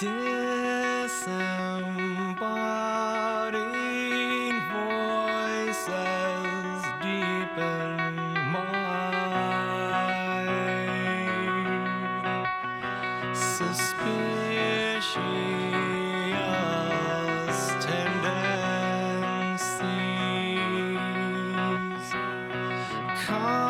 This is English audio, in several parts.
Disembodied voices deepen my suspicious tendencies. Come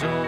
so